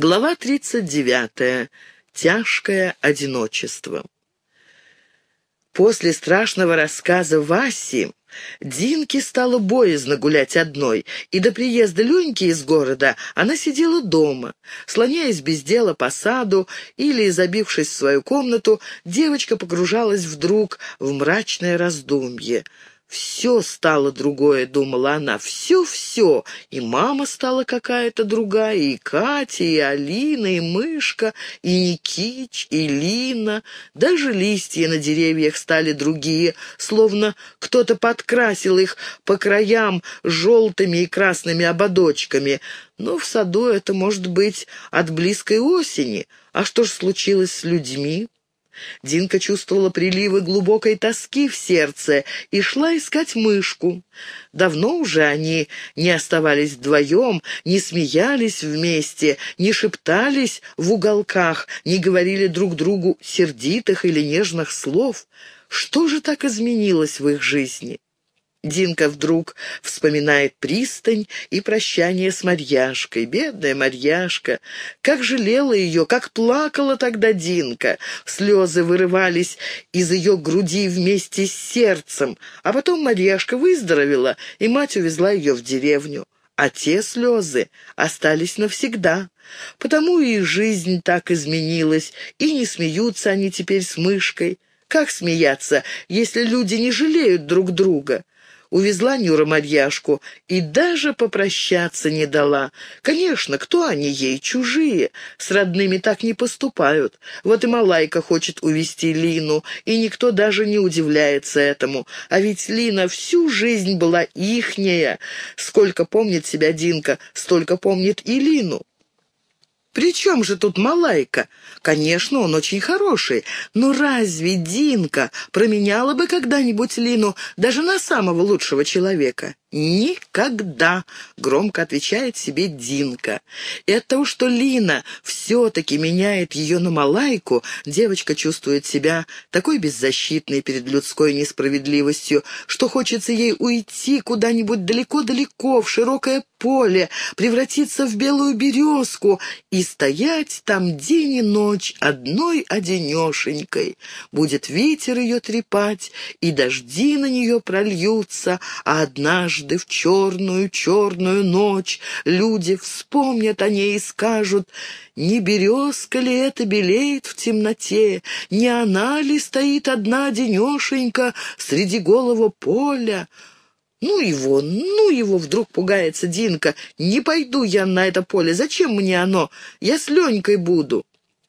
Глава 39. Тяжкое одиночество. После страшного рассказа Васи Динке стало боязно гулять одной, и до приезда Леньки из города она сидела дома. Слоняясь без дела по саду или забившись в свою комнату, девочка погружалась вдруг в мрачное раздумье. Все стало другое, думала она, все-все. И мама стала какая-то другая, и Катя, и Алина, и Мышка, и Никич, и Лина. Даже листья на деревьях стали другие, словно кто-то подкрасил их по краям желтыми и красными ободочками. Но в саду это может быть от близкой осени. А что ж случилось с людьми? Динка чувствовала приливы глубокой тоски в сердце и шла искать мышку. Давно уже они не оставались вдвоем, не смеялись вместе, не шептались в уголках, не говорили друг другу сердитых или нежных слов. Что же так изменилось в их жизни? Динка вдруг вспоминает пристань и прощание с Марьяшкой. Бедная Марьяшка! Как жалела ее, как плакала тогда Динка! Слезы вырывались из ее груди вместе с сердцем. А потом Марьяшка выздоровела, и мать увезла ее в деревню. А те слезы остались навсегда. Потому и жизнь так изменилась, и не смеются они теперь с мышкой. Как смеяться, если люди не жалеют друг друга? Увезла Нюра Марьяшку и даже попрощаться не дала. Конечно, кто они ей, чужие, с родными так не поступают. Вот и Малайка хочет увезти Лину, и никто даже не удивляется этому. А ведь Лина всю жизнь была ихняя. Сколько помнит себя Динка, столько помнит и Лину. При чем же тут Малайка? Конечно, он очень хороший, но разве Динка променяла бы когда-нибудь Лину даже на самого лучшего человека? «Никогда!» — громко отвечает себе Динка. И от того, что Лина все-таки меняет ее на Малайку, девочка чувствует себя такой беззащитной перед людской несправедливостью, что хочется ей уйти куда-нибудь далеко-далеко, в широкое поле, превратиться в белую березку и стоять там день и ночь одной одинешенькой. Будет ветер ее трепать, и дожди на нее прольются, а однажды в черную-черную ночь люди вспомнят о ней и скажут, не березка ли это белеет в темноте, не она ли стоит одна денешенька среди голого поля. «Ну его, ну его!» — вдруг пугается Динка. «Не пойду я на это поле. Зачем мне оно? Я с Ленькой буду.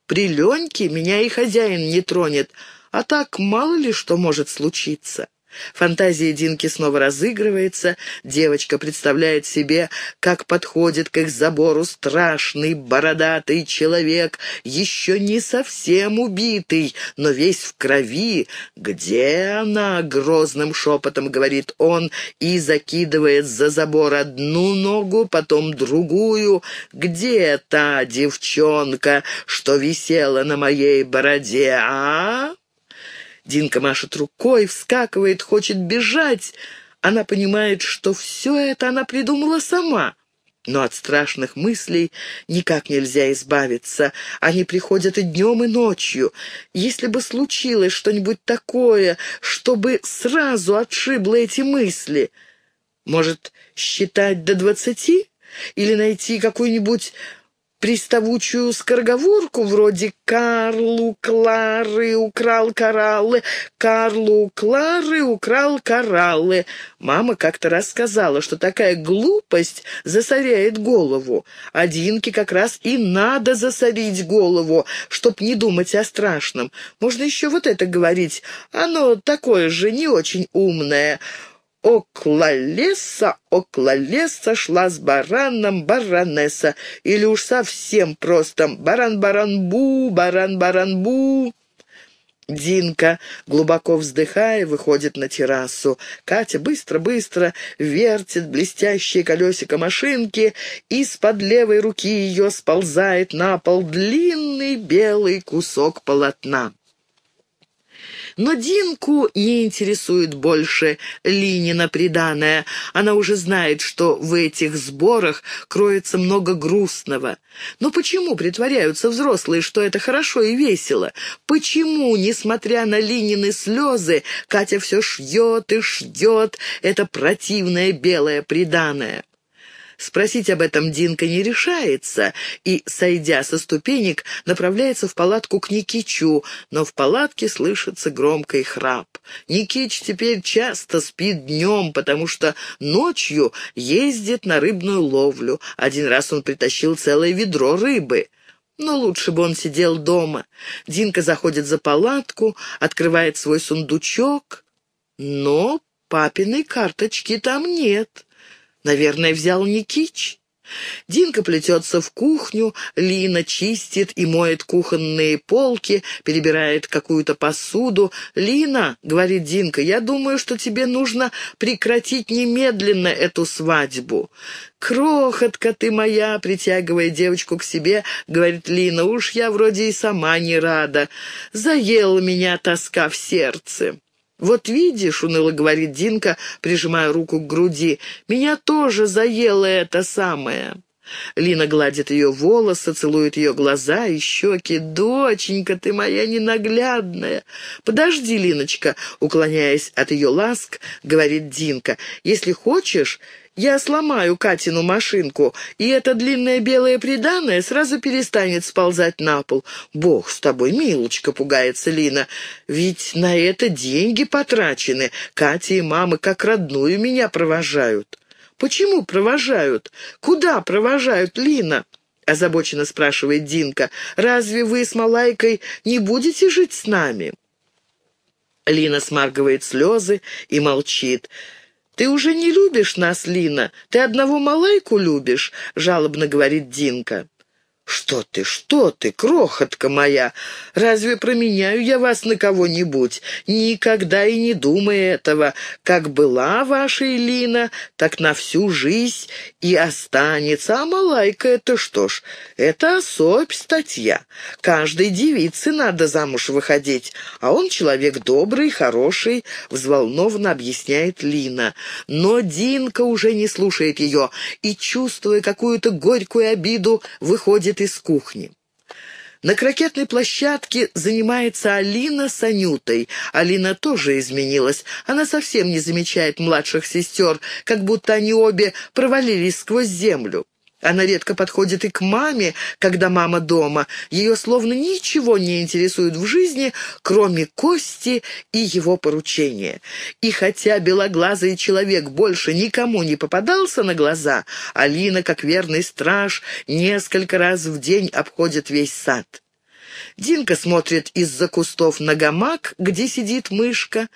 При Леньке меня и хозяин не тронет, а так мало ли что может случиться». Фантазия Динки снова разыгрывается. Девочка представляет себе, как подходит к их забору страшный бородатый человек, еще не совсем убитый, но весь в крови. «Где она?» — грозным шепотом говорит он и закидывает за забор одну ногу, потом другую. «Где та девчонка, что висела на моей бороде, а?» Динка машет рукой, вскакивает, хочет бежать. Она понимает, что все это она придумала сама. Но от страшных мыслей никак нельзя избавиться. Они приходят и днем, и ночью. Если бы случилось что-нибудь такое, чтобы сразу отшибло эти мысли, может, считать до двадцати? Или найти какую-нибудь приставучую скороговорку вроде «Карлу Клары украл кораллы», «Карлу Клары украл кораллы». Мама как-то рассказала, что такая глупость засоряет голову. Одинке как раз и надо засорить голову, чтоб не думать о страшном. Можно еще вот это говорить. Оно такое же не очень умное. Около леса, около леса шла с бараном баронесса. Или уж совсем просто баран-баран-бу, баран-баран-бу. Динка, глубоко вздыхая, выходит на террасу. Катя быстро-быстро вертит блестящее колесико машинки, из-под левой руки ее сползает на пол длинный белый кусок полотна. Но Динку не интересует больше Линина приданое. Она уже знает, что в этих сборах кроется много грустного. Но почему притворяются взрослые, что это хорошо и весело? Почему, несмотря на Линины слезы, Катя все шьет и шьет это противное белое приданое? Спросить об этом Динка не решается и, сойдя со ступенек, направляется в палатку к Никичу, но в палатке слышится громкий храп. Никич теперь часто спит днем, потому что ночью ездит на рыбную ловлю. Один раз он притащил целое ведро рыбы. Но лучше бы он сидел дома. Динка заходит за палатку, открывает свой сундучок, но папиной карточки там нет. Наверное, взял Никич. Динка плетется в кухню, Лина чистит и моет кухонные полки, перебирает какую-то посуду. «Лина», — говорит Динка, — «я думаю, что тебе нужно прекратить немедленно эту свадьбу». «Крохотка ты моя», — притягивая девочку к себе, — говорит Лина, — «уж я вроде и сама не рада. Заела меня тоска в сердце». «Вот видишь», — уныло говорит Динка, прижимая руку к груди, — «меня тоже заело это самое». Лина гладит ее волосы, целует ее глаза и щеки. «Доченька, ты моя ненаглядная!» «Подожди, Линочка!» — уклоняясь от ее ласк, говорит Динка. «Если хочешь, я сломаю Катину машинку, и это длинное белое приданное сразу перестанет сползать на пол. Бог с тобой, милочка, пугается Лина. Ведь на это деньги потрачены. Катя и мамы как родную меня провожают. Почему провожают? Куда провожают, Лина? озабоченно спрашивает Динка. «Разве вы с Малайкой не будете жить с нами?» Лина смаргивает слезы и молчит. «Ты уже не любишь нас, Лина. Ты одного Малайку любишь», — жалобно говорит Динка. «Что ты, что ты, крохотка моя? Разве променяю я вас на кого-нибудь? Никогда и не думай этого. Как была ваша Элина, так на всю жизнь и останется. А Малайка — это что ж, это особь статья. Каждой девице надо замуж выходить, а он человек добрый, хороший», — взволнованно объясняет Лина. Но Динка уже не слушает ее и, чувствуя какую-то горькую обиду, выходит из кухни. На крокетной площадке занимается Алина с Анютой. Алина тоже изменилась. Она совсем не замечает младших сестер, как будто они обе провалились сквозь землю. Она редко подходит и к маме, когда мама дома. Ее словно ничего не интересует в жизни, кроме Кости и его поручения. И хотя белоглазый человек больше никому не попадался на глаза, Алина, как верный страж, несколько раз в день обходит весь сад. Динка смотрит из-за кустов на гамак, где сидит мышка.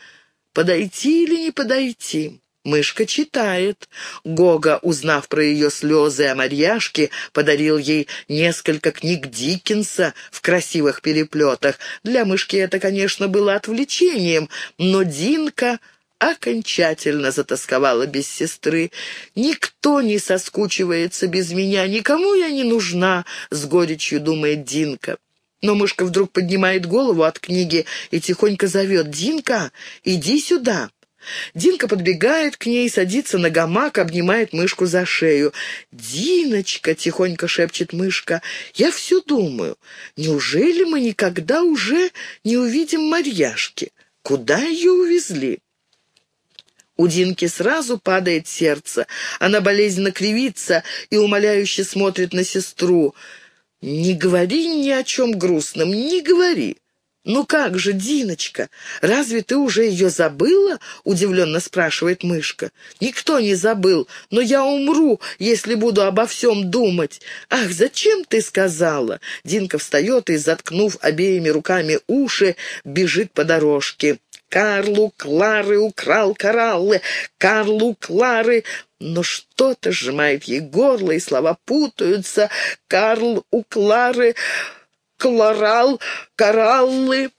Подойти или не подойти? Мышка читает. Гога, узнав про ее слезы о Марьяшке, подарил ей несколько книг Диккенса в красивых переплетах. Для мышки это, конечно, было отвлечением, но Динка окончательно затасковала без сестры. «Никто не соскучивается без меня, никому я не нужна», — с горечью думает Динка. Но мышка вдруг поднимает голову от книги и тихонько зовет «Динка, иди сюда». Динка подбегает к ней, садится на гамак, обнимает мышку за шею. «Диночка!» — тихонько шепчет мышка. «Я все думаю, неужели мы никогда уже не увидим Марьяшки? Куда ее увезли?» У Динки сразу падает сердце. Она болезненно кривится и умоляюще смотрит на сестру. «Не говори ни о чем грустном, не говори. «Ну как же, Диночка, разве ты уже ее забыла?» — удивленно спрашивает мышка. «Никто не забыл, но я умру, если буду обо всем думать. Ах, зачем ты сказала?» Динка встает и, заткнув обеими руками уши, бежит по дорожке. «Карлу Клары украл кораллы! Карлу Клары!» Но что-то сжимает ей горло, и слова путаются. «Карл у Клары...» клорал, кораллы.